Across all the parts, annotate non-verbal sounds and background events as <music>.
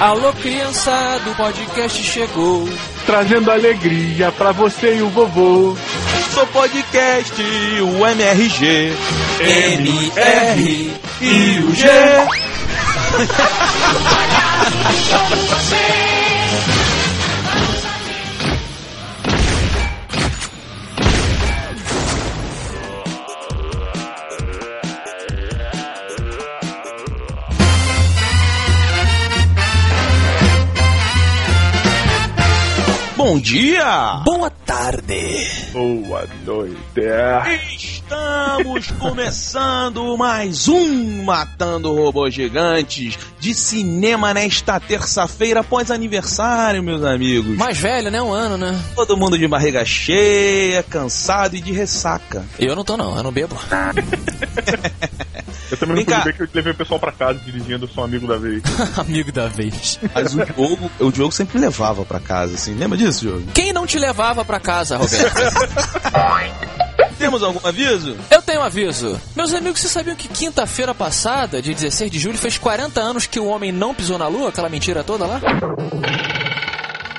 Alô, criança do podcast chegou. Trazendo alegria pra você e o vovô. Sou podcast, o MRG. MR e o G. <laughs> Bom dia! Boa tarde. Boa noite. Estamos começando mais um Matando Robôs Gigantes de cinema nesta terça-feira após aniversário, meus amigos. Mais velho, né? Um ano, né? Todo mundo de barriga cheia, cansado e de ressaca. Eu não tô, não. Eu não bebo. <laughs> Eu também Vem não cá. pude ver que eu levei o pessoal pra casa dirigindo, eu sou amigo da vez. <laughs> Amigo da vez. Mas o Diogo, o Diogo sempre levava pra casa, assim. Lembra disso, Diogo? Quem não te levava pra casa, Roberto? <laughs> Temos algum aviso? Eu tenho um aviso. Meus amigos, vocês sabiam que quinta-feira passada, de 16 de julho, fez 40 anos que o homem não pisou na lua? Aquela mentira toda lá?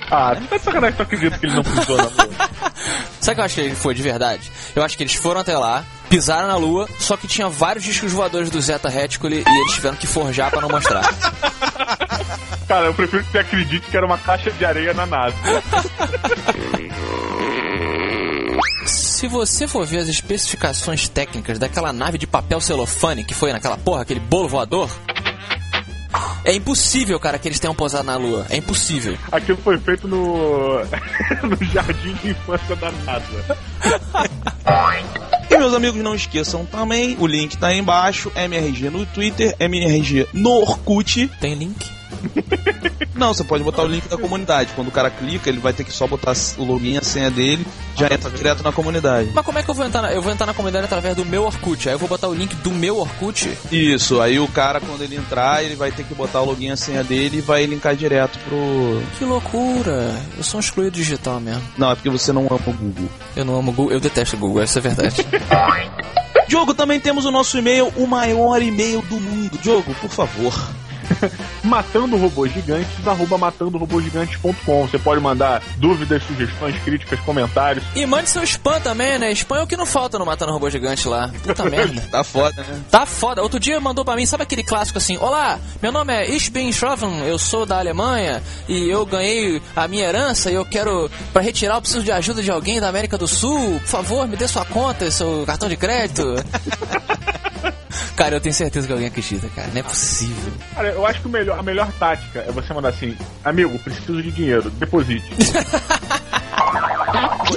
Ah, tu tá de sacanagem que tu acredita que ele não pisou na lua. <laughs> Sabe o que eu acho que foi de verdade? Eu acho que eles foram até lá, pisaram na lua, só que tinha vários discos voadores do Zeta Reticuli e eles tiveram que forjar pra não mostrar. <laughs> Cara, eu prefiro que você acredite que era uma caixa de areia na nave. Se você for ver as especificações técnicas daquela nave de papel celofane que foi naquela porra, aquele bolo voador, é impossível, cara, que eles tenham posado na lua. É impossível. Aquilo foi feito no. <laughs> no jardim de infância da NASA. <laughs> E meus amigos, não esqueçam também, o link tá aí embaixo, MRG no Twitter, MRG no Orkut. Tem link? Não, você pode botar o link da comunidade. Quando o cara clica, ele vai ter que só botar o login e a senha dele, já entra direto na comunidade. Mas como é que eu vou entrar na, eu vou entrar na comunidade através do meu Orkut? Aí eu vou botar o link do meu Orkut. Isso, aí o cara, quando ele entrar, ele vai ter que botar o login e a senha dele e vai linkar direto pro. Que loucura. Eu sou um excluído digital mesmo. Não, é porque você não ama o Google. Eu não amo Google, eu detesto Google, essa é a verdade. <laughs> Diogo, também temos o nosso e-mail, o maior e-mail do mundo. Diogo, por favor. <laughs> Matando Robôs Gigantes, arroba matandorobôsgigantes.com. Você pode mandar dúvidas, sugestões, críticas, comentários. e mande seu spam também, né? Spam é o que não falta no Matando Robô Gigante lá. Puta <laughs> merda. Tá foda, né? Tá foda. Outro dia mandou pra mim, sabe aquele clássico assim? Olá, meu nome é Ich bin Schroven, eu sou da Alemanha e eu ganhei a minha herança e eu quero, pra retirar, eu preciso de ajuda de alguém da América do Sul. Por favor, me dê sua conta, seu cartão de crédito. <laughs> cara, eu tenho certeza que alguém acredita, cara. Não é possível. Cara, eu acho que o melhor, a melhor tática é você mandar assim: Amigo, preciso de dinheiro, deposite.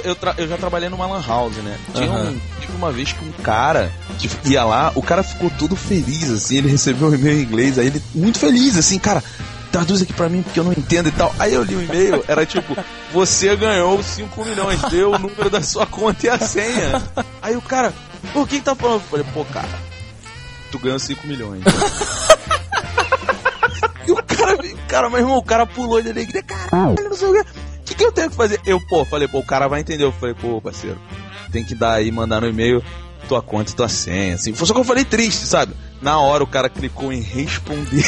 Eu, tra- eu já trabalhei numa lan house, né? Tinha Aham. um, uma vez que um cara que ia lá, o cara ficou todo feliz, assim, ele recebeu um e-mail em inglês, aí ele muito feliz, assim, cara, traduz aqui pra mim porque eu não entendo e tal. Aí eu li o e-mail, era tipo, você ganhou 5 milhões, deu o número da sua conta e a senha. Aí o cara, o que que tá falando? Eu falei, pô, cara, tu ganhou 5 milhões. <laughs> E o cara, cara, meu irmão, o cara pulou de alegria, caralho, não sei o que. O que, que eu tenho que fazer? Eu, pô, falei, pô, o cara vai entender. Eu falei, pô, parceiro, tem que dar aí, mandar no e-mail tua conta e tua senha, assim. Só que eu falei triste, sabe? Na hora o cara clicou em responder.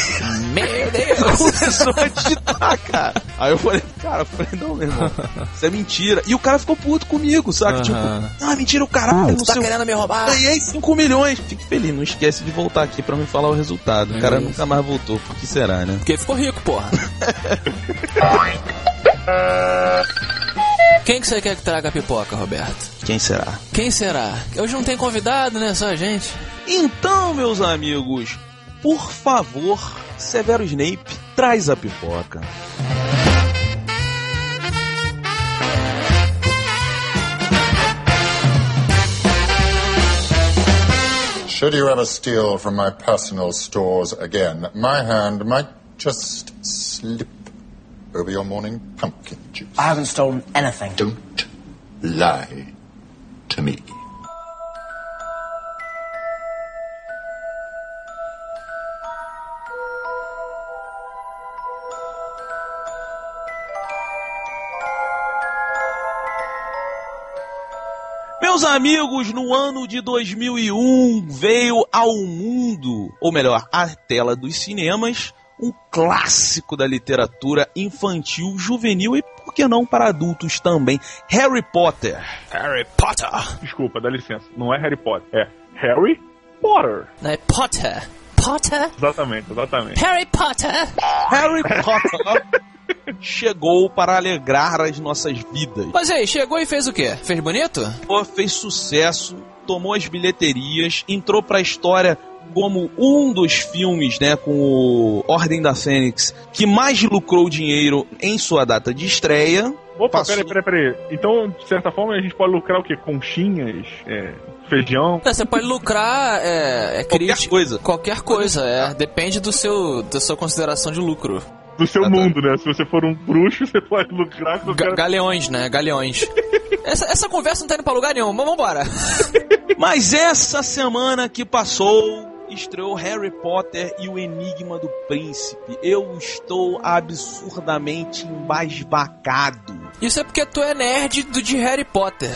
Meu Deus! <laughs> Começou a digitar, cara. Aí eu falei, cara, eu falei, não, meu irmão, isso é mentira. E o cara ficou puto comigo, sabe? Aham. Tipo, ah, mentira, o caralho, não Tu tá sei o querendo me roubar? Ganhei 5 milhões. Fique feliz, não esquece de voltar aqui pra me falar o resultado. O cara É nunca mais voltou. Por que será, né? Porque ficou rico, porra. <laughs> Quem que você quer que traga a pipoca, Roberto? Quem será? Quem será? Hoje não tem convidado, né? Só a gente. Então, meus amigos, por favor, Severo Snape, traz a pipoca. Should you ever steal from my personal stores again, my hand might just slip over your morning pumpkin juice. I haven't stolen anything. Don't lie to me. Meus amigos, no ano de 2001 veio ao mundo, ou melhor, à tela dos cinemas, um clássico da literatura infantil, juvenil e, por que não, para adultos também. Harry Potter. Harry Potter. Desculpa, dá licença. Não é Harry Potter, é Harry Potter. Não é Potter. Potter. Exatamente, exatamente. Harry Potter. Harry Potter <laughs> chegou para alegrar as nossas vidas. Mas aí, chegou e fez o quê? Fez bonito? Pô, fez sucesso, tomou as bilheterias, entrou para a história como um dos filmes, né, com o Ordem da Fênix, que mais lucrou dinheiro em sua data de estreia. Opa, Passou- peraí, peraí, peraí. Então, de certa forma, a gente pode lucrar o quê? Conchinhas? É, feijão? É, Você pode lucrar é, é Qualquer coisa. Qualquer coisa, é. Depende do seu, da sua consideração de lucro. Do seu Ah, tá. mundo, né? Se você for um bruxo, <laughs> você pode lucrar com o Ga- galeões, né? Galeões. essa, essa conversa não tá indo pra lugar nenhum, mas vambora. <laughs> Mas essa semana que passou, estreou Harry Potter e o Enigma do Príncipe. Eu estou absurdamente embasbacado. Isso é porque tu é nerd do de Harry Potter.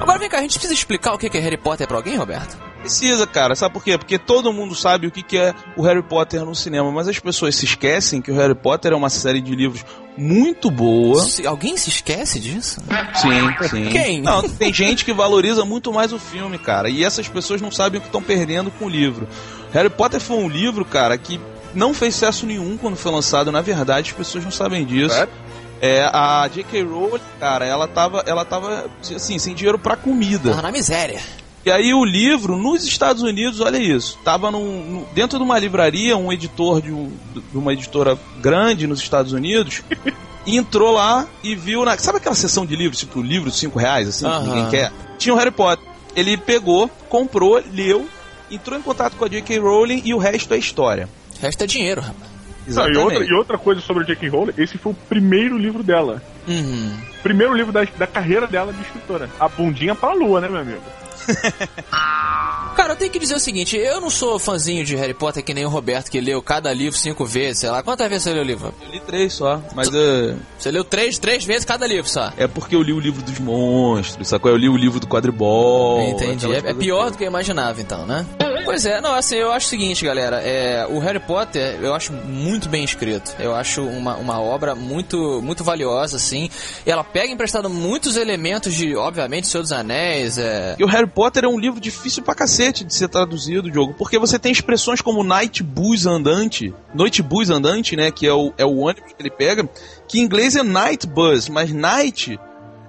Agora vem cá, a gente precisa explicar o que que é Harry Potter pra alguém, Roberto? Precisa, cara. Sabe por quê? Porque todo mundo sabe o que que é o Harry Potter no cinema, mas as pessoas se esquecem que o Harry Potter é uma série de livros muito boa. Se- alguém se esquece disso? Sim, sim. Quem? Não, tem gente que valoriza muito mais o filme, cara. E essas pessoas não sabem o que estão perdendo com o livro. Harry Potter foi um livro, cara, que não fez sucesso nenhum quando foi lançado. Na verdade, as pessoas não sabem disso. Sério? É, a J.K. Rowling, cara, ela tava, ela tava, assim, sem dinheiro pra comida. Tava na miséria. E aí o livro, nos Estados Unidos, olha isso, tava num, num- dentro de uma livraria, um editor de, um- de uma editora grande nos Estados Unidos, <laughs> entrou lá e viu, na, sabe aquela sessão de livros, tipo livro de 5 reais, assim, que Aham. ninguém quer? Tinha o Harry Potter. Ele pegou, comprou, leu, entrou em contato com a J.K. Rowling e o resto é história. O resto é dinheiro, rapaz. Não, e, outra, e outra coisa sobre a J.K. Rowling, esse foi o primeiro livro dela. Uhum. Primeiro livro da, da carreira dela de escritora. A bundinha pra lua, né, meu amigo? <laughs> Cara, eu tenho que dizer o seguinte, eu não sou fãzinho de Harry Potter que nem o Roberto, que leu cada livro cinco vezes, sei lá. Quantas vezes você leu o livro? Eu li três só, mas é, Você leu três, três vezes cada livro só. é porque eu li o livro dos monstros, sacou? Eu li o livro do quadribol. Entendi. É, é pior do que eu imaginava, então, né? Pois é, não, assim, eu acho o seguinte, galera, é, o Harry Potter eu acho muito bem escrito. Eu acho uma, uma obra muito, muito valiosa, assim. Ela pega emprestado muitos elementos de, obviamente, Senhor dos Anéis, é. E o Harry Potter é um livro difícil pra cacete de ser traduzido, Diogo, porque você tem expressões como Night Bus andante, Noite Bus andante, né, que é o, é o ônibus que ele pega, que em inglês é Night Bus, mas Night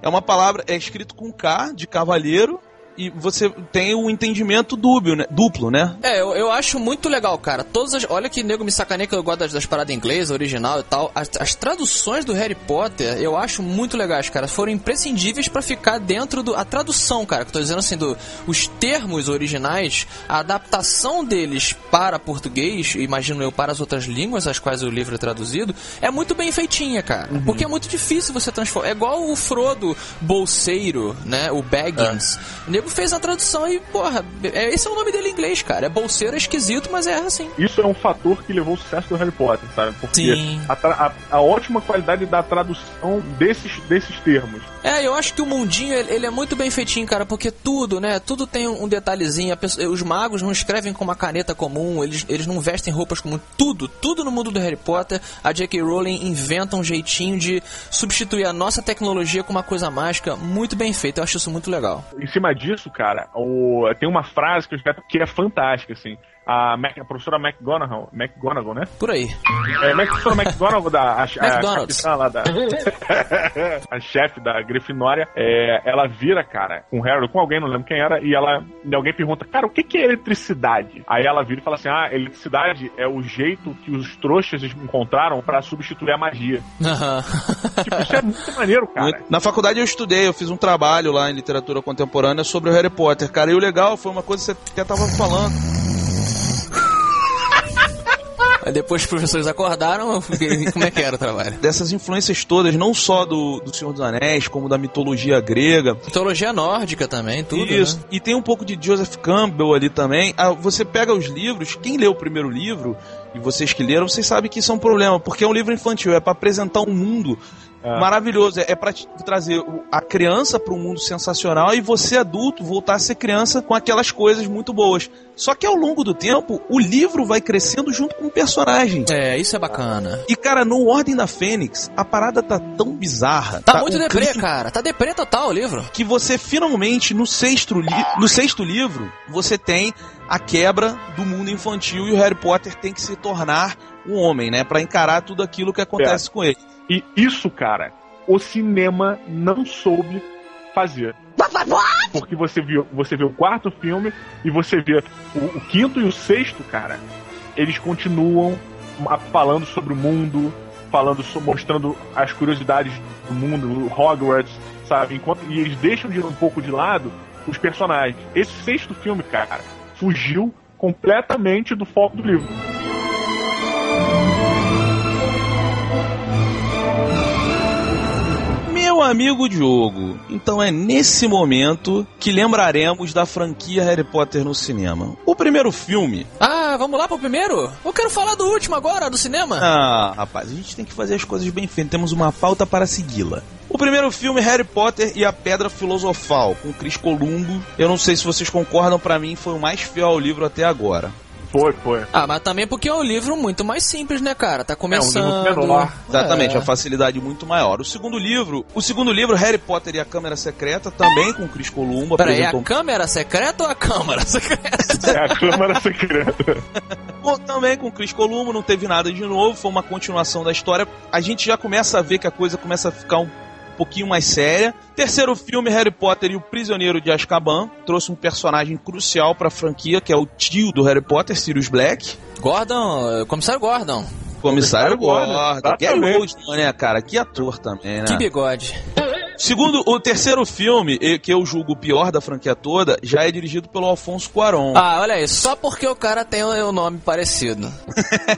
é uma palavra, é escrito com K, de cavaleiro, e você tem o entendimento dúbio, né, duplo, né? É, eu, eu acho muito legal, cara. Todas as. Olha que nego me sacaneia que eu gosto das, das paradas inglesas, original e tal. As, as traduções do Harry Potter eu acho muito legais, cara. Foram imprescindíveis pra ficar dentro do. A tradução, cara, que eu tô dizendo assim, do, os termos originais, a adaptação deles para português, imagino eu, para as outras línguas às quais o livro é traduzido, é muito bem feitinha, cara. Porque é muito difícil você transformar. É igual o Frodo bolseiro, né? O Baggins. O nego fez a tradução e, porra, é, esse é o nome dele em inglês, cara. É bolseiro, esquisito, mas é assim. Isso é um fator que levou ao sucesso do Harry Potter, sabe? Porque Sim. a, a- a ótima qualidade da tradução desses, desses termos. É, eu acho que o mundinho, ele, ele é muito bem feitinho, cara, porque tudo, né? Tudo tem um detalhezinho. Pessoa- os magos não escrevem com uma caneta comum, eles, eles não vestem roupas comuns. Tudo, tudo no mundo do Harry Potter, a J.K. Rowling inventa um jeitinho de substituir a nossa tecnologia com uma coisa mágica muito bem feita. Eu acho isso muito legal. Em cima disso, cara, o- tem uma frase que, eu já- que é fantástica, assim. A, Mac- a professora McGonagall, McGonagall, né? Por aí. É, a professora McGonagall, da, a, a capitã lá da... <laughs> a chefe da Grifinória, é, ela vira, cara, com o Harry, com alguém, não lembro quem era, e ela, e alguém pergunta, cara, o que que é eletricidade? Aí ela vira e fala assim, ah, eletricidade é o jeito que os trouxas encontraram pra substituir a magia. Tipo, isso é muito maneiro, cara. Na faculdade eu estudei, eu fiz um trabalho lá em literatura contemporânea sobre o Harry Potter, cara. E o legal foi uma coisa que você até tava falando. Aí depois os professores acordaram, eu fiquei, como é que era o trabalho? Dessas influências todas, não só do, do Senhor dos Anéis, como da mitologia grega. Mitologia nórdica também, tudo, Isso. né? E tem um pouco de Joseph Campbell ali também. Ah, você pega os livros, quem leu o primeiro livro, e vocês que leram, vocês sabem que isso é um problema, porque é um livro infantil, é para apresentar um mundo É. Maravilhoso. É, é pra trazer a criança para um mundo sensacional e você, adulto, voltar a ser criança com aquelas coisas muito boas. Só que ao longo do tempo, o livro vai crescendo junto com o personagem. É, isso é bacana. E, cara, no Ordem da Fênix, a parada tá tão bizarra. Tá, tá muito um deprê, crime... cara. Tá deprê total o livro. Que você finalmente, no sexto, no sexto livro, você tem a quebra do mundo infantil e o Harry Potter tem que se tornar um homem, né? para encarar tudo aquilo que acontece é. com ele. E isso, cara, o cinema não soube fazer. Porque você viu, você vê o quarto filme e você vê o, o quinto e o sexto, cara, eles continuam falando sobre o mundo, falando, mostrando as curiosidades do mundo, Hogwarts, sabe? Enquanto, e eles deixam de um pouco de lado os personagens. Esse sexto filme, cara, fugiu completamente do foco do livro. Meu amigo Diogo, então é nesse momento que lembraremos da franquia Harry Potter no cinema. O primeiro filme. Ah, vamos lá pro primeiro? Eu quero falar do último agora, do cinema. Ah, rapaz, a gente tem que fazer as coisas bem feitas. Temos uma pauta para segui-la. O primeiro filme, Harry Potter e a Pedra Filosofal, com Chris Columbo. Eu não sei se vocês concordam, para mim foi o mais fiel ao livro até agora. Foi, foi. Ah, mas também porque é um livro muito mais simples, né, cara? Tá começando. É um livro menor. Exatamente, é. a facilidade muito maior. O segundo livro, o segundo livro, Harry Potter e a Câmara Secreta, também com Chris Columbo. Peraí, apresentou... é a Câmara Secreta ou a Câmara <laughs> Secreta? é a Câmara Secreta. Bom, também com Chris Columbo, não teve nada de novo, foi uma continuação da história. A gente já começa a ver que a coisa começa a ficar um pouquinho mais séria. Terceiro filme, Harry Potter e o Prisioneiro de Azkaban, trouxe um personagem crucial para a franquia, que é o tio do Harry Potter, Sirius Black. Gordon, eh, Comissário Gordon. Comissário, Gordon. Gordon. Gary Oldman, né, cara? Que ator também, né? Que bigode. Segundo, o terceiro filme, que eu julgo o pior da franquia toda, já é dirigido pelo Alfonso Cuarón. Ah, olha aí, só porque o cara tem o nome parecido.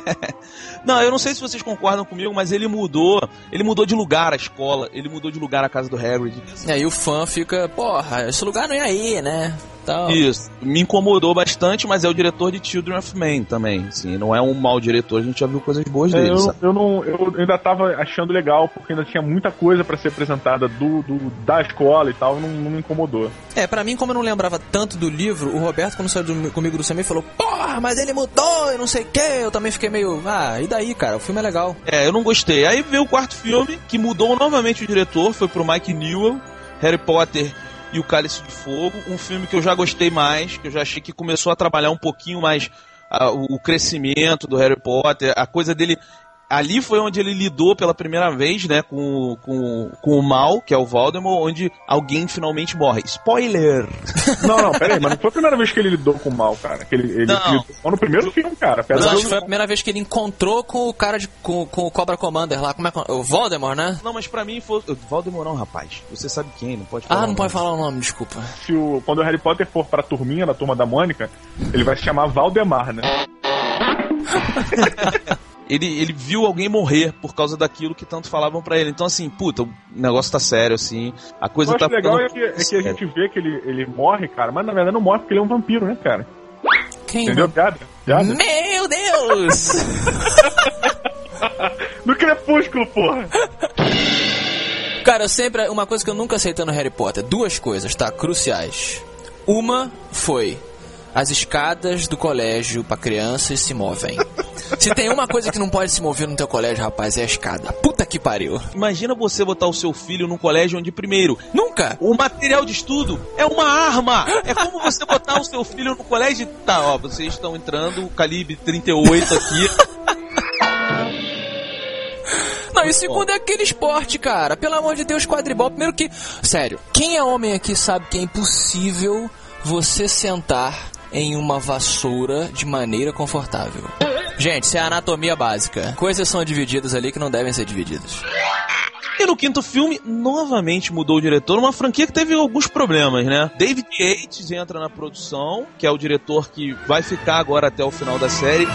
<laughs> não, eu não sei se vocês concordam comigo, mas ele mudou. Ele mudou de lugar a escola, ele mudou de lugar a casa do Hagrid. E aí o fã fica, porra, esse lugar não é aí, né? Tal. Isso. Me incomodou bastante, mas é o diretor de Children of Men também. Assim, não é um mau diretor, a gente já viu coisas boas é, dele. Eu, eu, não, eu ainda tava achando legal, porque ainda tinha muita coisa para ser apresentada do, do, da escola e tal, não, não me incomodou. É, para mim, como eu não lembrava tanto do livro, o Roberto, quando saiu do, comigo do cinema, falou: Porra, mas ele mudou e não sei o que. Eu também fiquei meio, ah, e daí, cara? O filme é legal. É, eu não gostei. Aí veio o quarto filme, que mudou novamente o diretor, foi pro Mike Newell. Harry Potter e o Cálice de Fogo, um filme que eu já gostei mais, que eu já achei que começou a trabalhar um pouquinho mais uh, o crescimento do Harry Potter, a coisa dele ali foi onde ele lidou pela primeira vez, né, com, com, com o mal, que é o Voldemort, onde alguém finalmente morre. Spoiler! Não, não, pera aí, mas não foi a primeira vez que ele lidou com o mal, cara. Que ele, ele lidou no primeiro filme, cara. Mas acho que foi a primeira vez que ele encontrou com o cara de. com, com o Cobra Commander lá, como é que é? O Voldemort, né? Não, mas pra mim foi. Voldemort não, rapaz. Você sabe quem, não pode falar. Ah, não pode falar o nome, desculpa. Se o, quando o Harry Potter for pra turminha, na turma da Mônica, ele vai se chamar Valdemar, né? <laughs> ele, ele viu alguém morrer por causa daquilo que tanto falavam para ele. Então, assim, puta, o negócio tá sério, assim. A coisa o tá. O legal é que, é que, a gente vê que ele, ele morre, cara, mas na verdade não morre porque ele é um vampiro, né, cara? Quem? Entendeu? Piada? Piada? Meu Deus! <laughs> no crepúsculo, porra! Cara, eu sempre. Uma coisa que eu nunca aceitei no Harry Potter: duas coisas, tá? Cruciais. Uma foi as escadas do colégio para crianças se movem. Se tem uma coisa que não pode se mover no teu colégio, rapaz, é a escada. Puta que pariu. Imagina você botar o seu filho num colégio onde, primeiro, nunca o material de estudo é uma arma. É como você botar o seu filho no colégio e tá, ó, vocês estão entrando, calibre 38 aqui. Não, e segundo é aquele esporte, cara. Pelo amor de Deus, quadribol. Primeiro que. Sério, quem é homem aqui sabe que é impossível você sentar em uma vassoura de maneira confortável. Gente, isso é anatomia básica. Coisas são divididas ali que não devem ser divididas. E no quinto filme, novamente mudou o diretor, uma franquia que teve alguns problemas, né? David Yates entra na produção, que é o diretor que vai ficar agora até o final da série.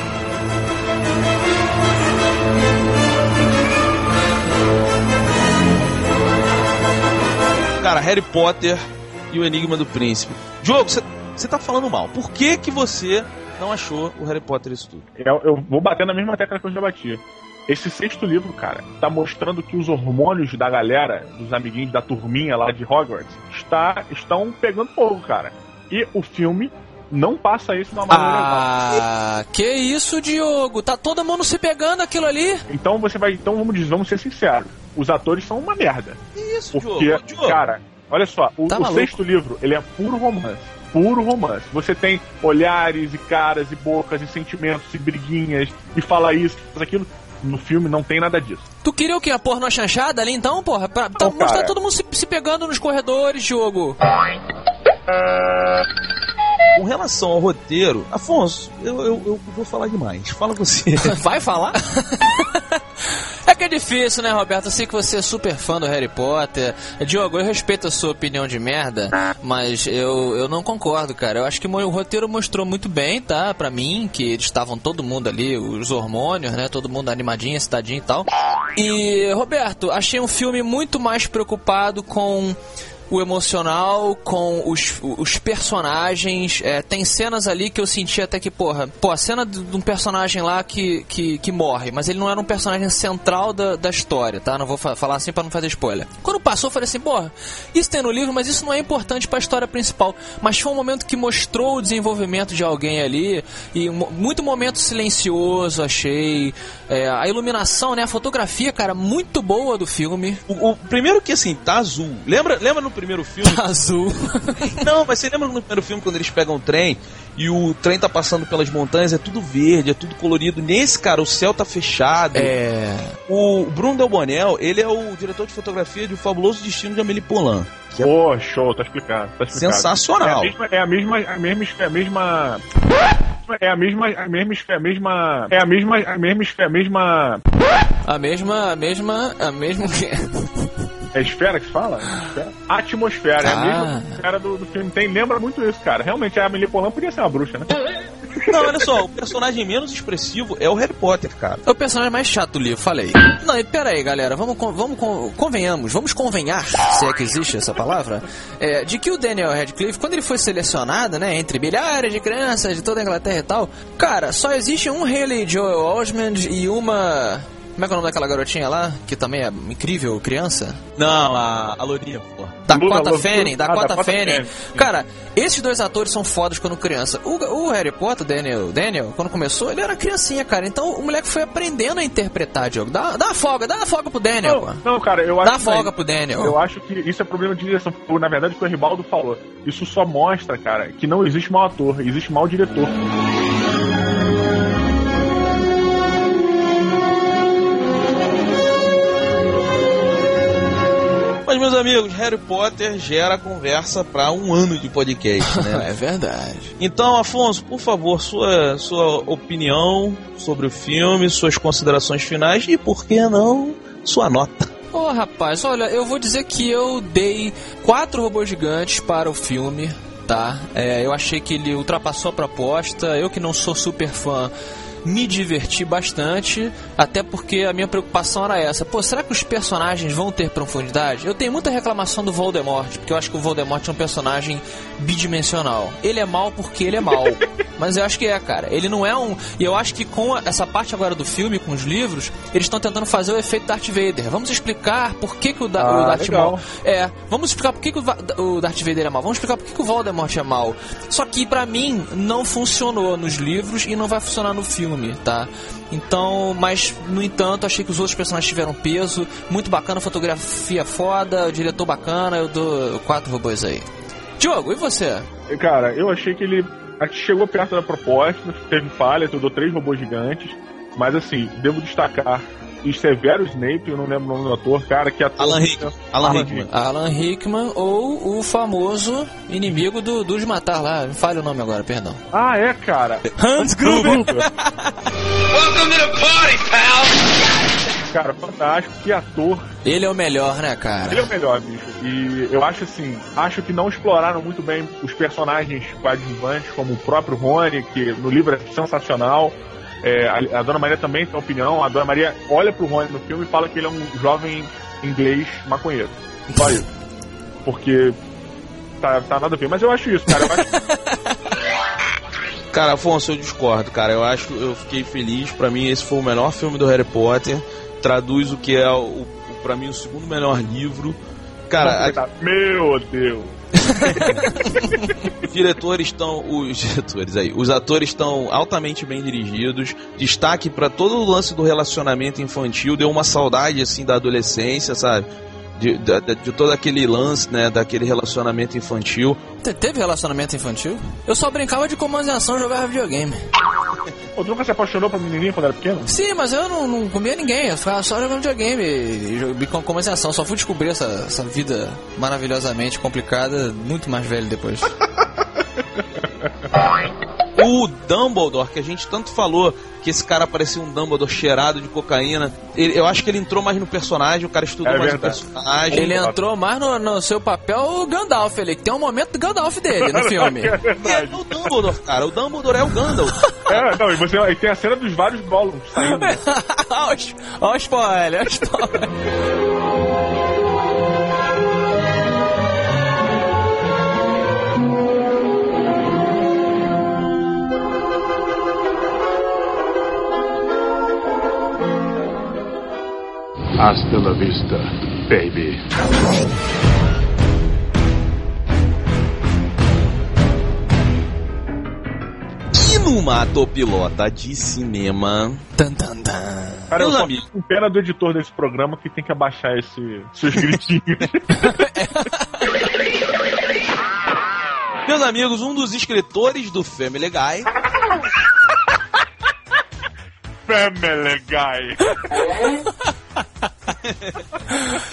Cara, Harry Potter e o Enigma do Príncipe. Jogo, você você tá falando mal. Por que que você não achou o Harry Potter isso tudo? Eu, eu vou bater na mesma tecla que eu já bati. esse sexto livro, cara, tá mostrando que os hormônios da galera, dos amiguinhos da turminha lá de Hogwarts, está, estão pegando fogo, cara. E o filme não passa isso da maneira Ah, que isso, Diogo? Tá todo mundo se pegando aquilo ali? Então você vai. Então vamos dizer, vamos ser sinceros. Os atores são uma merda. Isso, Porque, Diogo. Diogo. cara, olha só, o, Tá o sexto livro, ele é puro romance. Puro romance. Você tem olhares e caras e bocas e sentimentos e briguinhas e fala isso, faz aquilo. No filme não tem nada disso. Tu queria o quê? A porra chanchada ali então, porra? Pra, pra Não, mostrar cara. todo mundo se, se pegando nos corredores, Diogo. Com relação ao roteiro, Afonso, eu, eu, eu vou falar demais. Fala você. <laughs> Vai falar? <laughs> difícil, né, Roberto? Eu sei que você é super fã do Harry Potter. Diogo, eu respeito a sua opinião de merda, mas eu, eu não concordo, cara. Eu acho que o roteiro mostrou muito bem, tá? Pra mim, que eles estavam todo mundo ali, os hormônios, né? Todo mundo animadinho, excitadinho e tal. E, Roberto, achei um filme muito mais preocupado com o emocional com os, os personagens. É, tem cenas ali que eu senti até que, porra, pô, a cena de de um personagem lá que, que, que morre, mas ele não era um personagem central da, da história, tá? Não vou fa- falar assim pra não fazer spoiler. Quando passou, eu falei assim, porra, isso tem no livro, mas isso não é importante pra história principal. Mas foi um momento que mostrou o desenvolvimento de alguém ali, e muito momento silencioso, achei. É, a iluminação, né? A fotografia, cara, muito boa do filme. O, o primeiro que assim, tá azul. Lembra, lembra no primeiro filme? Azul. Não, mas você lembra no primeiro filme quando eles pegam o trem e o trem tá passando pelas montanhas, é tudo verde, é tudo colorido. Nesse, cara, o céu tá fechado. É. O Bruno Del Bonel, ele é o diretor de fotografia de O Fabuloso Destino de Amélie Poulain. Que é Pô, show, tá explicado. Tá explicado. sensacional. É a mesma, é a mesma, a mesma, é a mesma, é a mesma, é a mesma, é a mesma, é a mesma, é a mesma, A mesma, a mesma, a mesma. É esfera que se fala? Esfera? Atmosfera, é a Ah. mesma atmosfera do, do filme. Tem, lembra muito isso, cara. Realmente, a Amelie Poulain podia ser uma bruxa, né? <laughs> Não, olha só, o personagem menos expressivo é o Harry Potter, cara. É o personagem mais chato do livro, falei. Não, e pera aí, galera, vamos, con- vamos con- convenhamos, vamos convenhar, se é que existe essa palavra, é, de que o Daniel Radcliffe, quando ele foi selecionado, né, entre milhares de crianças de toda a Inglaterra e tal, cara, só existe um Haley Joel Osment e uma... Como é que é o nome daquela garotinha lá, que também é incrível, criança? Não, a, a Lourinha, pô. Dakota Fanning. Dakota Ah, Fanning. Cara, esses dois atores são fodas quando criança. O, o Harry Potter, Daniel, Daniel, quando começou, ele era criancinha, cara. Então o moleque foi aprendendo a interpretar, Diogo. Dá, dá uma folga, dá uma folga pro Daniel, pô. Não, não, cara, eu acho Dá que- folga pro Daniel. Eu acho que isso é problema de direção. Na verdade, o que o Ribaldo falou. Isso só mostra, cara, que não existe mau ator, existe mau diretor. Meus amigos, Harry Potter gera conversa pra um ano de podcast, né? <laughs> É verdade. Então, Afonso, por favor, sua, sua opinião sobre o filme, suas considerações finais e, por que não, sua nota. Ô rapaz, olha, eu vou dizer que eu dei quatro robôs gigantes para o filme, tá? É, eu achei que ele ultrapassou a proposta. Eu que não sou super fã. Me diverti bastante, até porque a minha preocupação era essa. Pô, será que os personagens vão ter profundidade? Eu tenho muita reclamação do Voldemort, porque eu acho que o Voldemort é um personagem bidimensional. Ele é mal porque ele é mal. <laughs> Mas eu acho que é, cara. Ele não é um. E eu acho que com essa parte agora do filme, com os livros, eles estão tentando fazer o efeito Darth Vader. Vamos explicar por que, que o, da, Ah, o Darth. Maul. É, vamos explicar por que, que o, Darth Vader é mal. Vamos explicar por que, que o Voldemort é mal. Só que pra mim não funcionou nos livros e não vai funcionar no filme, tá? Então, mas no entanto, achei que os outros personagens tiveram peso. Muito bacana, fotografia foda, o diretor bacana. Eu dou quatro robôs aí. Diogo, e você? Cara, eu achei que ele chegou perto da proposta, teve falhas, eu dou três robôs gigantes, mas assim, devo destacar e Severo Snape, eu não lembro o nome do ator, cara, que ator. Alan Rickman. Alan Rickman. Alan Rickman ou o famoso inimigo do, dos matar lá. Me fale o nome agora, perdão. Ah, é, cara. Hans Gruber. Cara, fantástico, que ator. Ele é o melhor, né, cara? Ele é o melhor, bicho. E eu acho assim, acho que não exploraram muito bem os personagens coadjuvantes, como o próprio Rony, que no livro é sensacional. É, a, a Dona Maria também tem opinião. A Dona Maria olha pro Rony no filme e fala que ele é um jovem inglês maconheiro. Só isso. Porque tá, tá nada a ver. Mas eu acho isso, cara. Eu acho, <laughs> Cara, Afonso, eu discordo, cara. Eu acho, eu fiquei feliz. Pra mim, esse foi o melhor filme do Harry Potter. Traduz o que é, o, o para mim, o segundo melhor livro. Cara, a... meu Deus. <laughs> diretores estão. Os diretores aí. Os atores estão altamente bem dirigidos. Destaque para todo o lance do relacionamento infantil. Deu uma saudade, assim, da adolescência, sabe? De, de, de, todo aquele lance, né? Daquele relacionamento infantil. Te, teve relacionamento infantil? Eu só brincava de comando e ação e jogava videogame. Pô, tu nunca se apaixonou por menininha quando era pequeno? Sim, mas eu não, não comia ninguém, eu ficava só jogando videogame e e ação. Só fui descobrir essa, essa vida maravilhosamente complicada muito mais velho depois. <laughs> Dumbledore, que a gente tanto falou que esse cara parecia um Dumbledore cheirado de cocaína, ele, eu acho que ele entrou mais no personagem, o cara estudou é mais verdade. o personagem. Ele entrou mais no, no seu papel Gandalf, ele tem um momento do Gandalf dele no <laughs> filme. é é o Dumbledore, cara, o Dumbledore é o Gandalf. é, não, e você e tem a cena dos vários bolos saindo. <laughs> Olha o spoiler, olha o spoiler. Hasta la vista, baby. E numa pilota de cinema. Tan, tan, tan. Cara, eu só com pena do editor desse programa que tem que abaixar esse, esses gritinhos. <laughs> Meus amigos, um dos escritores do Family Guy. Family Guy. <laughs>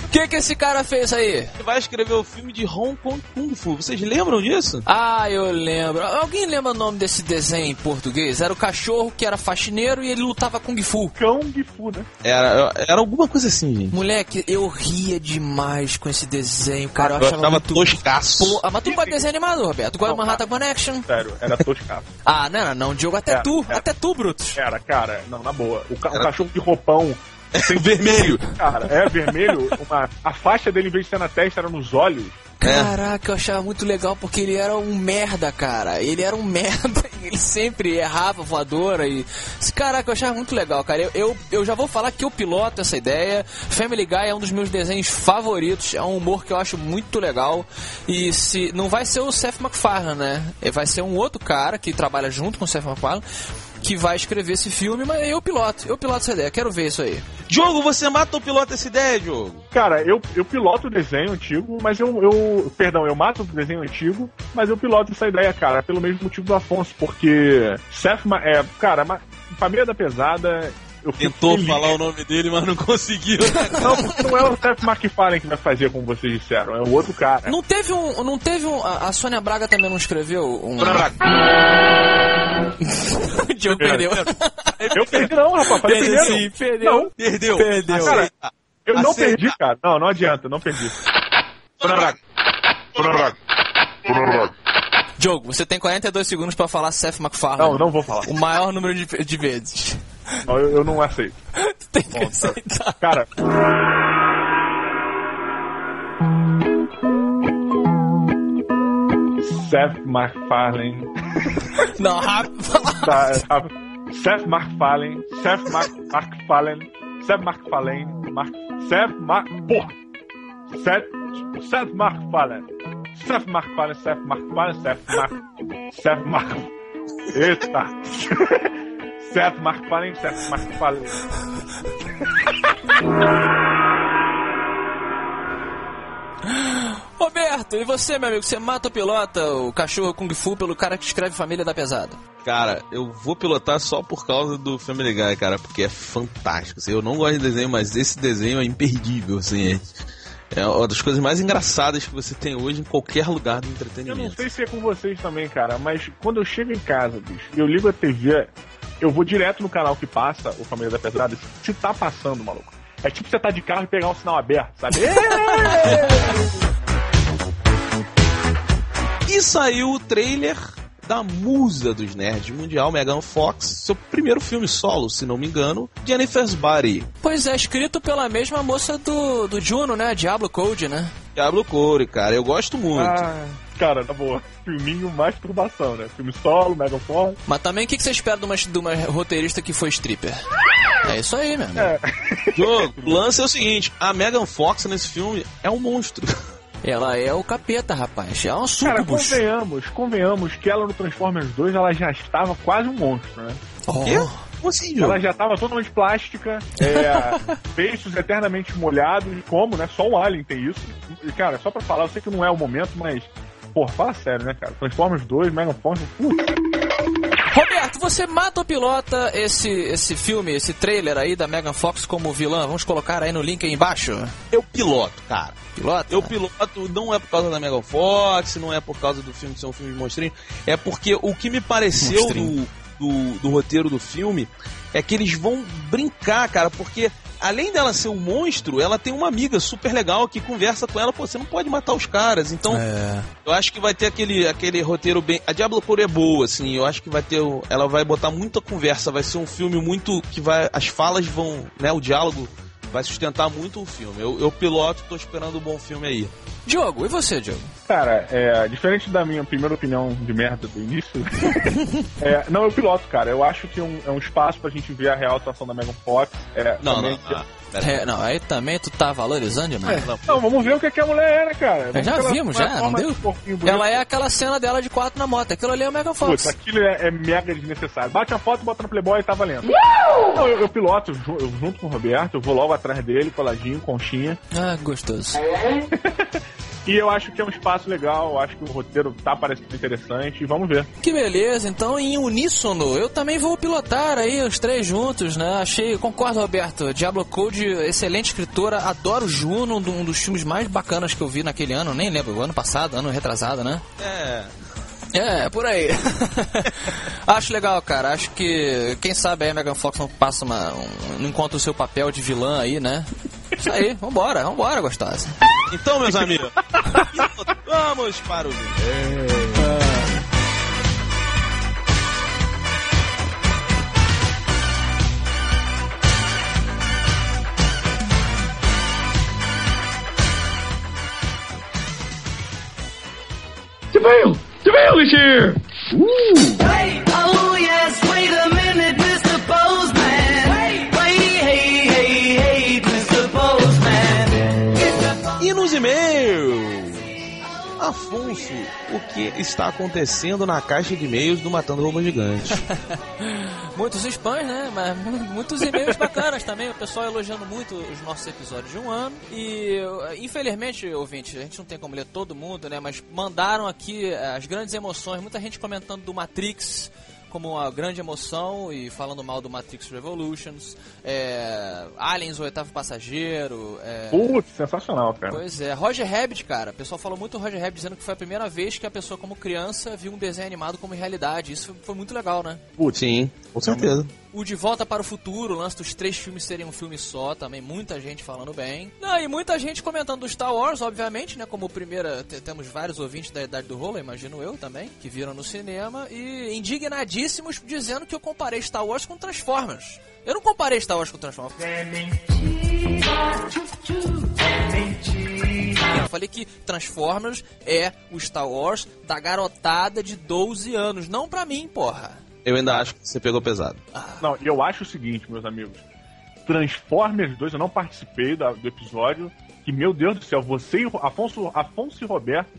O que que esse cara fez aí? Ele vai escrever o filme de Hong Kong Kung Fu. Vocês lembram disso? Ah, eu lembro. Alguém lembra o nome desse desenho em português? Era o cachorro que era faxineiro e ele lutava Kung Fu. Kung Fu, né? Era, era alguma coisa assim, gente. Moleque, eu ria demais com esse desenho, cara. Eu, eu achava muito... toscaço. Pô, ah, mas tu gosta de desenho animado, Roberto? Tu gosta de Manhattan Connection? Sério, era toscaço. <laughs> ah, não, não, Diogo, até era, tu. Era. Até tu, Brutus. Era, cara. Não, na boa. O, ca era... o cachorro de roupão é vermelho. Cara, é vermelho. Uma, a faixa dele, em vez de ser na testa, era nos olhos. Caraca, eu achava muito legal porque ele era um merda, cara. Ele era um merda e <laughs> ele sempre errava voadora e. Caraca, eu achava muito legal, cara. Eu, eu, eu, já vou falar que eu piloto essa ideia. Family Guy é um dos meus desenhos favoritos. É um humor que eu acho muito legal. E se. Não vai ser o Seth MacFarlane, né? Vai ser um outro cara que trabalha junto com o Seth MacFarlane que vai escrever esse filme, mas eu piloto, eu piloto essa ideia, quero ver isso aí. Diogo, você mata ou pilota essa ideia, Diogo? Cara, eu, eu piloto o desenho antigo, mas eu, eu. Perdão, eu mato o desenho antigo, mas eu piloto essa ideia, cara, pelo mesmo motivo do Afonso, porque Seth, é, cara, família da pesada eu Tentou feliz. falar o nome dele, mas não conseguiu. <laughs> não, porque não é o Seth MacFarlane que vai fazer, como vocês disseram, é o outro cara. Não teve um. Não teve um. A Sônia Braga também não escreveu um. o <laughs> Diogo perdeu. <laughs> Eu perdi, não, rapaz. Falei perdeu, sim, perdeu. Não. Perdeu. Perdeu. Cara, eu não perdi, cara. Não, não adianta, não perdi. Diogo, você tem 42 segundos pra falar Seth MacFarlane. Não, não vou falar. O maior número de, de vezes. Não, eu, eu não aceito. <laughs> Tem que Bom, aceitar. Cara. Seth MacFarlane. <laughs> Não, rápido. Tá, é Seth MacFarlane. Seth Mac MacFarlane. Seth MacFarlane. Mark, Seth Mac. Porra! Seth. Seth MacFarlane. Seth MacFarlane. Seth MacFarlane. Seth Mac. Seth Mac. Eita! <laughs> Seth MacFarlane, Seth MacFarlane. <laughs> Roberto, e você, meu amigo? Você mata o pilota, o cachorro Kung Fu, pelo cara que escreve Família da Pesada? Cara, eu vou pilotar só por causa do Family Guy, cara, porque é fantástico. Assim, eu não gosto de desenho, mas esse desenho é imperdível, assim. É... É uma das coisas mais engraçadas que você tem hoje em qualquer lugar do entretenimento. Eu não sei se é com vocês também, cara, mas quando eu chego em casa, bicho, eu ligo a TV, eu vou direto no canal que passa o Família da Pesada. Se tá passando, maluco. É tipo você tá de carro e pegar um sinal aberto, sabe? <laughs> e saiu o trailer da musa dos nerds mundial, Megan Fox, seu primeiro filme solo, se não me engano, Jennifer's Body. Pois é, escrito pela mesma moça do, do Juno, né? Diablo Code, né? Diablo Code, cara, eu gosto muito. Ah, Cara, na boa, filminho mais turbação, né? Filme solo, Megan Fox. Mas também o que, que você espera de uma, de uma roteirista que foi stripper? É isso aí, mesmo. É. Jogo, o lance é o seguinte: a Megan Fox nesse filme é um monstro. Ela é o capeta, rapaz. É uma Cara, sucubus. convenhamos, convenhamos que ela no Transformers 2 ela já estava quase um monstro, né? Oh. Quê? Como assim? Ela já estava totalmente plástica, <laughs> é, peitos eternamente molhados, como, né? Só um Alien tem isso. E, cara, só pra falar, eu sei que não é o momento, mas. Pô, fala sério, né, cara? Transformers 2, Megan Fox, puta. Você mata ou pilota esse, esse filme, esse trailer aí da Megan Fox como vilã? Vamos colocar aí no link aí embaixo. Eu piloto, cara. Pilota? Eu piloto não é por causa da Megan Fox, não é por causa do filme ser um filme de monstrinho, é porque o que me pareceu do, do, do roteiro do filme é que eles vão brincar, cara, porque além dela ser um monstro, ela tem uma amiga super legal que conversa com ela, pô, você não pode matar os caras, então É. eu acho que vai ter aquele, aquele roteiro bem. A Diablo Coro é boa, assim. Eu acho que vai ter. Ela vai botar muita conversa. Vai ser um filme muito. que vai. As falas vão. né? O diálogo vai sustentar muito o filme. Eu, eu piloto, tô esperando um bom filme aí. Diogo, e você, Diogo? Cara, é, diferente da minha primeira opinião de merda do início, <laughs> é, não, eu piloto, cara. Eu acho que é um, é um espaço pra gente ver a real atuação da Megan Fox. É, Não, também não. É, não, aí também tu tá valorizando demais. Não, Não, vamos ver o que, é que a mulher era, cara. Vamos já vimos, já, não deu? de. Ela é aquela cena dela de quatro na moto. Aquilo ali é o Megan Fox. Putz, aquilo é, é mega desnecessário. Bate a foto, bota no Playboy e tá valendo. Não, eu, eu piloto eu junto com o Roberto, eu vou logo atrás dele, coladinho, conchinha. Ah, gostoso. <laughs> E eu acho que é um espaço legal, acho que o roteiro tá parecendo interessante e vamos ver. Que beleza, então em uníssono, eu também vou pilotar aí os três juntos, né? Achei, concordo, Roberto. Diablo Code, excelente escritora, adoro Juno, um do- dos filmes mais bacanas que eu vi naquele ano, nem lembro, ano passado, ano retrasado, né? É. É, por aí. <laughs> Acho legal, cara. Acho que, quem sabe aí a Megan Fox não passa uma. Um, não encontra o seu papel de vilã aí, né? Isso aí, vambora, vambora, gostosa. Então, meus amigos, vamos para o vídeo. Oh yes, O que está acontecendo na caixa de e-mails do Matando Robô Gigante? <laughs> Muitos spams, né? Mas mu- muitos e-mails bacanas também. O pessoal elogiando muito os nossos episódios de um ano. E, infelizmente, ouvinte, a gente não tem como ler todo mundo, né? Mas mandaram aqui eh, as grandes emoções. Muita gente comentando do Matrix como uma grande emoção e falando mal do Matrix Revolutions. É, Aliens, o oitavo passageiro. É, Putz, sensacional, cara. Pois é, Roger Rabbit, cara. O pessoal falou muito do Roger Rabbit dizendo que foi a primeira vez que a pessoa, como criança, viu um desenho animado como realidade. Isso foi muito legal, né? Sim, com certeza. O De Volta para o Futuro, o lance dos três filmes serem um filme só, também muita gente falando bem. Não, e muita gente comentando do Star Wars, obviamente, né? Como primeira, te- temos vários ouvintes da idade do rolo, imagino eu também, que viram no cinema, e indignadíssimos dizendo que eu comparei Star Wars com Transformers. Eu não comparei Star Wars com Transformers. Eu falei que Transformers é o Star Wars da garotada de 12 anos, não pra mim, porra. Eu ainda acho que você pegou pesado. Não, e eu acho o seguinte, meus amigos. Transformers 2, eu não participei da- do episódio. Que, meu Deus do céu, você e o Afonso, Afonso e Roberto,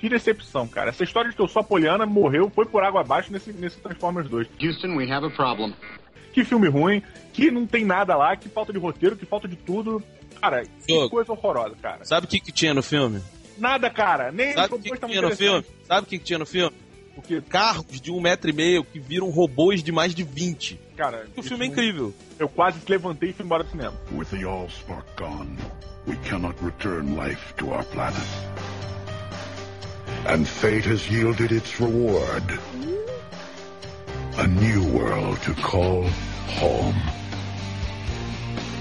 que decepção, cara. Essa história de que eu sou a Poliana morreu, foi por água abaixo nesse, nesse Transformers 2. Houston, we have a problem. Que filme ruim, que não tem nada lá, que falta de roteiro, que falta de tudo. Cara, que Jogo. coisa horrorosa, cara. Sabe o que, que tinha no filme? Nada, cara. Nem Sabe o que, que tinha no filme? Sabe o que, que tinha no filme? Porque, Carros de um metro e meio que viram robôs de mais de 20. cara, O filme é incrível. Eu quase levantei e fui embora do cinema. With the Allspark gone, we cannot return life to our planet. And fate has yielded its reward. A new world to call home.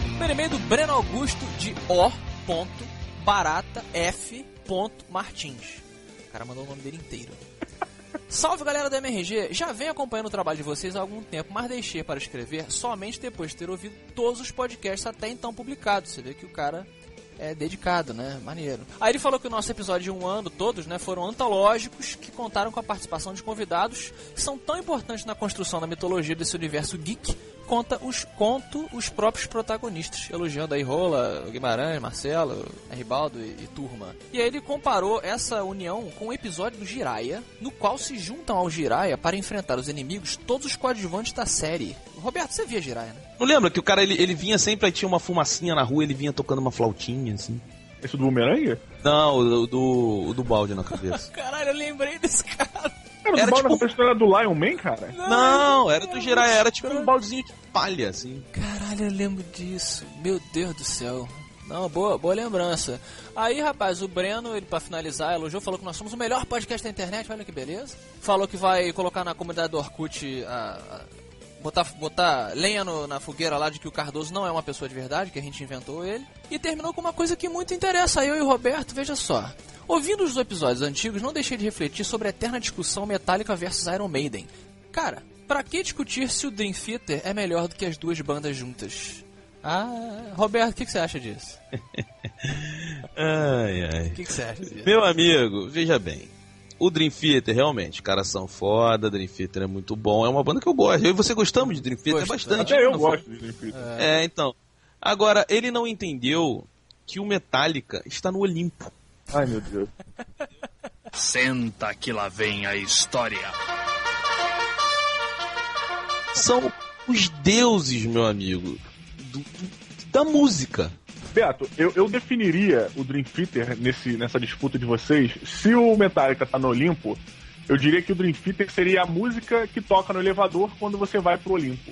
Primeiro e-mail do Breno Augusto de O. Barata F. Martins. O cara mandou o nome dele inteiro. Salve galera da MRG! Já venho acompanhando o trabalho de vocês há algum tempo, mas deixei para escrever somente depois de ter ouvido todos os podcasts até então publicados. Você vê que o cara é dedicado, né? Maneiro. Aí ele falou que o nosso episódio de um ano, todos, né, foram antológicos, que contaram com a participação de convidados que são tão importantes na construção da mitologia desse universo geek conta os, conto os próprios protagonistas, elogiando aí Rola, Guimarães, Marcelo, Ribaldo e, e turma. E aí ele comparou essa união com o episódio do Jiraya, no qual se juntam ao Jiraya para enfrentar os inimigos todos os coadjuvantes da série. Roberto, você via Jiraya, né? Não lembra que o cara ele, ele vinha sempre, aí tinha uma fumacinha na rua, ele vinha tocando uma flautinha, assim. Esse do Bumerangue? Não, o do, o do balde na cabeça. <laughs> Caralho, eu lembrei desse cara. Era, Era do tipo- tipo... era do Lion Man, cara? Não, era do Jiraiya, era tipo um baldezinho de palha, assim. Caralho, eu lembro disso. Meu Deus do céu. Não, boa, boa lembrança. Aí, rapaz, o Breno, ele pra finalizar, elogiou, falou que nós somos o melhor podcast da internet, olha que beleza. Falou que vai colocar na comunidade do Orkut a. a- Botar, botar lenha no- na fogueira lá de que o Cardoso não é uma pessoa de verdade, que a gente inventou ele. E terminou com uma coisa que muito interessa eu e o Roberto, veja só. Ouvindo os episódios antigos, não deixei de refletir sobre a eterna discussão Metallica versus Iron Maiden. Cara, pra que discutir se o Dream Theater é melhor do que as duas bandas juntas? Ah, Roberto, o que, que você acha disso? <laughs> Ai, ai. O que, que você acha disso? Meu amigo, veja bem. O Dream Theater, realmente, os caras são foda, Dream Theater é muito bom, é uma banda que eu gosto. Eu e você gostamos de Dream Theater Gosto. bastante. Até eu Não gosto de Dream Theater. É, então. Agora, ele não entendeu que o Metallica está no Olimpo. Ai, meu Deus. Senta que lá vem a história. São os deuses, meu amigo, do- do- da música. Beto, eu, eu definiria o Dream Theater nesse, nessa disputa de vocês. Se o Metallica tá no Olimpo, eu diria que o Dream Theater seria a música que toca no elevador quando você vai pro Olimpo.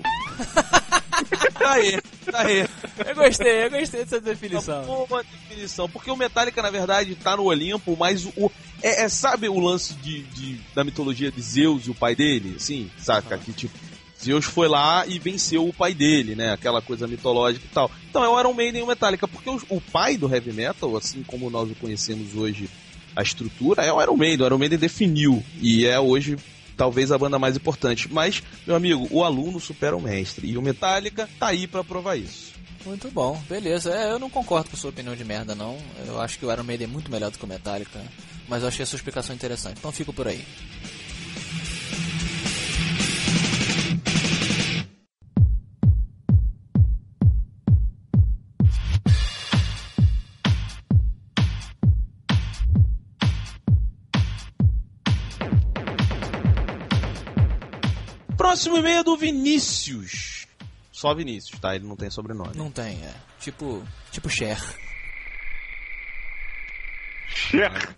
Tá aí, tá aí. Eu gostei, eu gostei dessa Uma definição. boa definição. Porque o Metallica, na verdade, tá no Olimpo, mas o. é, é, sabe o lance de, de- da mitologia de Zeus e o pai dele? Assim, saca? Que tipo. Zeus foi lá e venceu o pai dele, né? Aquela coisa mitológica e tal. Então é o Iron Maiden e o Metallica, porque o, o pai do heavy metal, assim como nós o conhecemos hoje, a estrutura, é o Iron Maiden. O Iron Maiden definiu e é hoje talvez a banda mais importante. Mas, meu amigo, o aluno supera o mestre e o Metallica tá aí pra provar isso. Muito bom, beleza. É, eu não concordo com sua opinião de merda, não. Eu acho que o Iron Maiden é muito melhor do que o Metallica. Mas eu achei a sua explicação interessante. Então fico por aí. Próximo e-mail é do Vinícius. Só Vinícius, tá? Ele não tem sobrenome. Não tem, é. Tipo. Tipo Cher. Cher.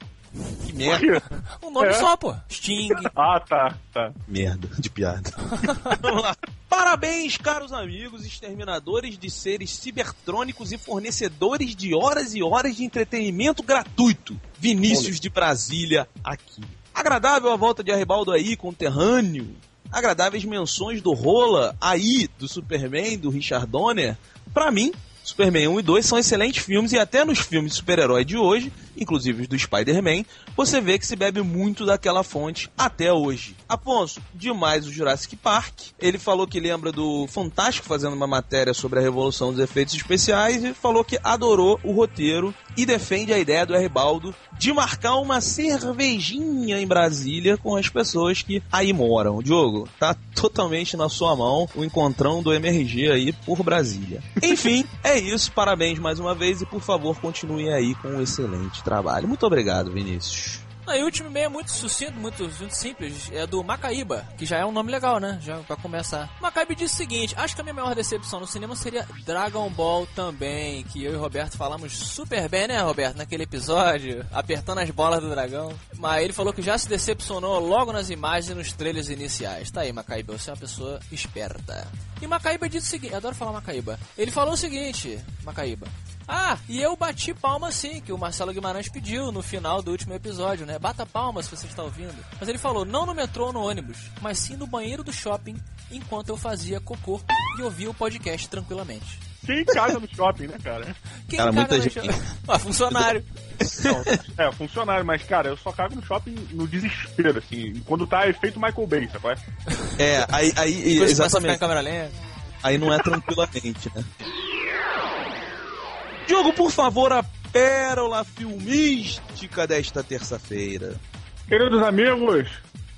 Que merda. Um nome É. só, pô. Sting. <laughs> Ah, tá, tá. merda de piada. <laughs> Vamos lá. Parabéns, caros amigos, exterminadores de seres cibertrônicos e fornecedores de horas e horas de entretenimento gratuito. Vinícius de Brasília aqui. Agradável a volta de Arribaldo aí, conterrâneo. Agradáveis menções do Rola aí, do Superman, do Richard Donner. Pra mim, Superman 1 e 2 são excelentes filmes e até nos filmes de super-herói de hoje, inclusive do Spider-Man, você vê que se bebe muito daquela fonte até hoje. Afonso, demais o Jurassic Park. Ele falou que lembra do Fantástico fazendo uma matéria sobre a revolução dos efeitos especiais e falou que adorou o roteiro e defende a ideia do Arribaldo de marcar uma cervejinha em Brasília com as pessoas que aí moram. Diogo, tá totalmente na sua mão o encontrão do MRG aí por Brasília. Enfim, é isso. Parabéns mais uma vez e por favor continue aí com um excelente trabalho. Muito obrigado, Vinícius. Ah, e o último e-mail é muito sucinto, muito, muito simples. É do Macaíba, que já é um nome legal, né? Já pra começar. Macaíba diz o seguinte: Acho que a minha maior decepção no cinema seria Dragon Ball também. Que eu e Roberto falamos super bem, né, Roberto? Naquele episódio, apertando as bolas do dragão. Mas ele falou que já se decepcionou logo nas imagens e nos trailers iniciais. Tá aí, Macaíba, você é uma pessoa esperta. E Macaíba disse o seguinte: adoro falar Macaíba. Ele falou o seguinte, Macaíba. Ah, e eu bati palma sim, que o Marcelo Guimarães pediu no final do último episódio, né? Bata palma se você está ouvindo. Mas ele falou, não no metrô ou no ônibus, mas sim no banheiro do shopping, enquanto eu fazia cocô e ouvia o podcast tranquilamente. Quem caga no shopping, né, cara? Quem Cara, caga muita no gente- shopping? <laughs> Ah, funcionário. Não, é, funcionário, mas, cara, eu só cago no shopping no desespero, assim. Quando tá efeito Michael Bay, sabe? é? É, aí, aí a exatamente. câmera lenta. Aí não é tranquilamente, né? Diogo, por favor, pérola filmística desta terça-feira. Queridos amigos,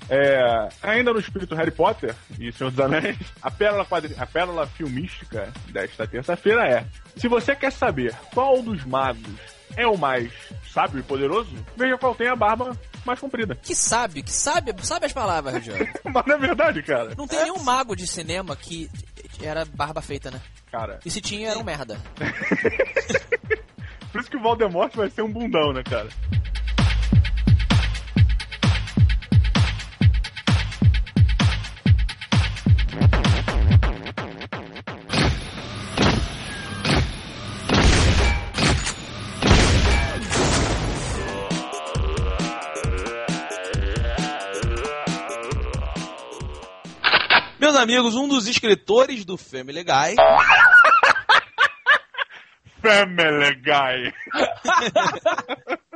é, ainda no espírito Harry Potter e Senhor dos Anéis, a pérola, quadri... a pérola filmística desta terça-feira é: se você quer saber qual dos magos é o mais sábio e poderoso, veja qual tem a barba mais comprida. Que sabe, que sabe, sabe as palavras, Rogério. <laughs> Mas não é verdade, cara. Não tem nenhum mago de cinema que era barba feita, né? Cara, E se tinha, era um merda. <laughs> por isso que o Voldemort vai ser um bundão, né, cara? Amigos, um dos escritores do Family Guy <laughs> Family Guy. <laughs>